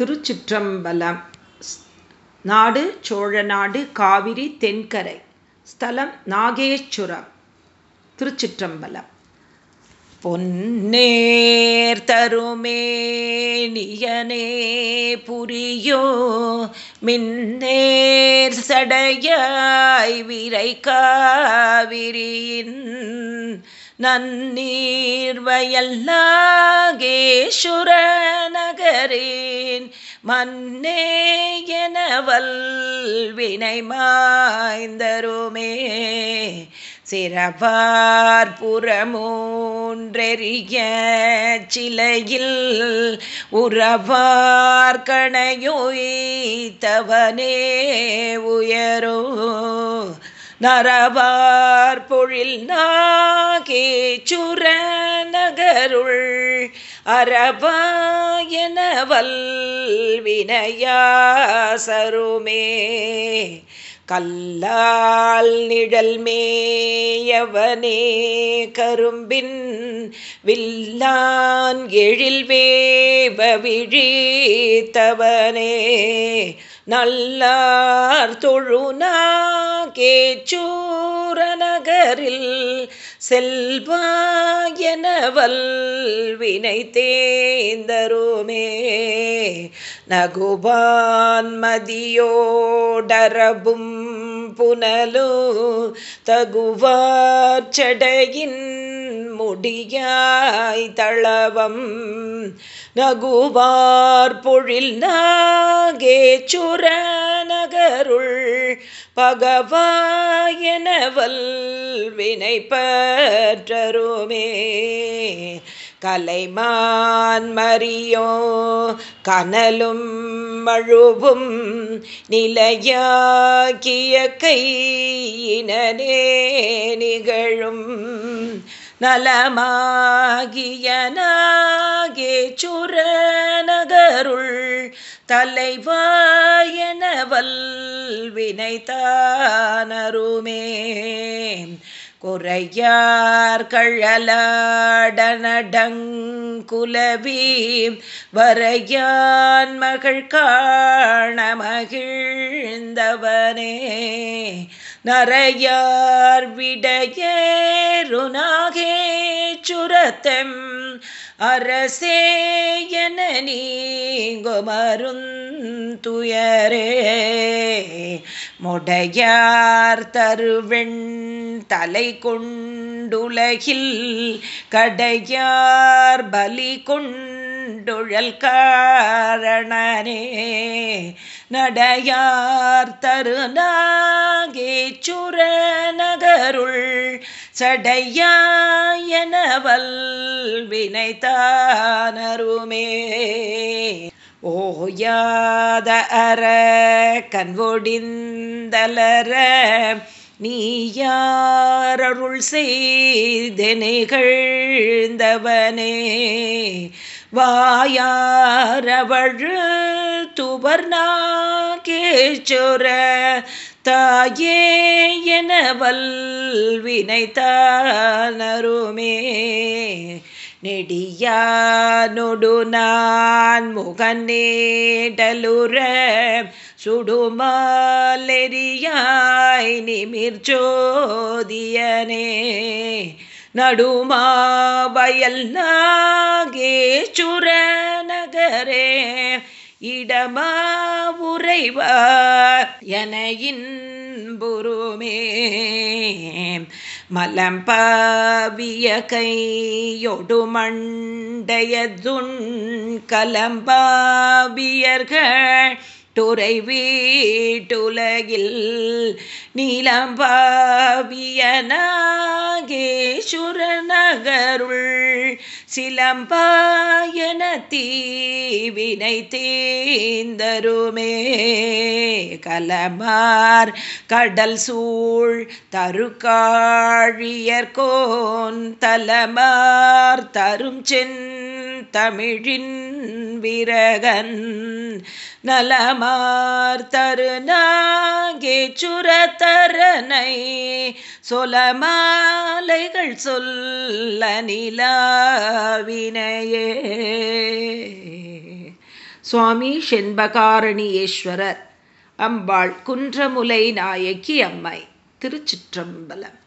திருச்சிற்றம்பலம். நாடு சோழநாடு காவிரி தென்கரை. ஸ்தலம் நாகேஸ்வரம். திருச்சிற்றம்பலம். பொன்னேர் தருமேனியனே புரியோ மின்னேர் சடையாய் விரை காவிரியின் நன்னீர் வயல் நாகேஸ்வர நகரேன் மன்னே எனவல் வினை மாய்ந்தருமே. சிறவார் புறமூன்றெறிய சிலையில் உறவார் கணையொய்த்தவனே உயரோ. நரவார் பொழில் நாகே சுர நகருள் அரபாயனவல் வினயாசருமே கல்லால் நிழல் மேயவனே கரும்பின் வில்லான் எழில் வேவ விழித்தவனே நல்லார் தொழுநாகேச்சூர நகரில் செல்வாயனவல் வினை தேந்தருமே நகுபான் மதியோடரபும் புனலோ தகுவார்ச்சடையின் முடியாய் தளவம் நகுவார் பொழில் நாகேச்சுர நகருள் பகவாயனவல் வினை பற்றருமே கலைமான் மறியோ கனலும் மழுவும் நிலையாக்கிய கையினே நிகழும் நலமாகியனாகே நாகேச்சுர நகருள் தலைவாயனவல் வினைத்தானருமே குறையார் கழலாடனடங்குலவி வரையான் மகள் காண மகிழ்ந்தவனே. நரையார் விடையேருநாகே சுரத்தம் அரசே என துயரே முடையார் தருவெண் தலை கொண்டுலகில் கடையார் பலி கொண்டுழல் காரணனே நடையார் தருநாகேச்சுர நகருள் சடையாயனவல் வினைத்தானருமே ஓயாத அற கண்வொடிந்தலர நீயாரருள் செய்தெனைகழ்ந்தவனே வாயாரவழு துபர்நாகேச்சொர தாயே எனவல் வினைத்தானருமே நெடியானொடு நான் முகநேடலுற சுடுமாலெரியாய் நிமிர் ஜோதியனே நடுமாவயல் நாகேச்சுர நகரே இடமா உறைவார் என இன்புருமே மலம்பாவிய கையொடு மண்டையதுன் கலம்பாவியர்கள் துறை வீட்டுலகில் நீலம்பாவியனாகேஸ்வரநகருள் சிலம்பாயன தீவினை தீந்தருமே. கலமார் கடல் சூழ் தருக்காழியர்கோன் தலமார் தரும் சென் தமிழின் விரகன் நலமார் தருநாகே சுரத்தரனை சொலமாலைகள் சொல்ல நிலாவினையே. சுவாமி செண்பகாரணியேஸ்வரர் அம்பாள் குன்றமுலை நாயக்கி அம்மை திருச்சிற்றம்பலம்.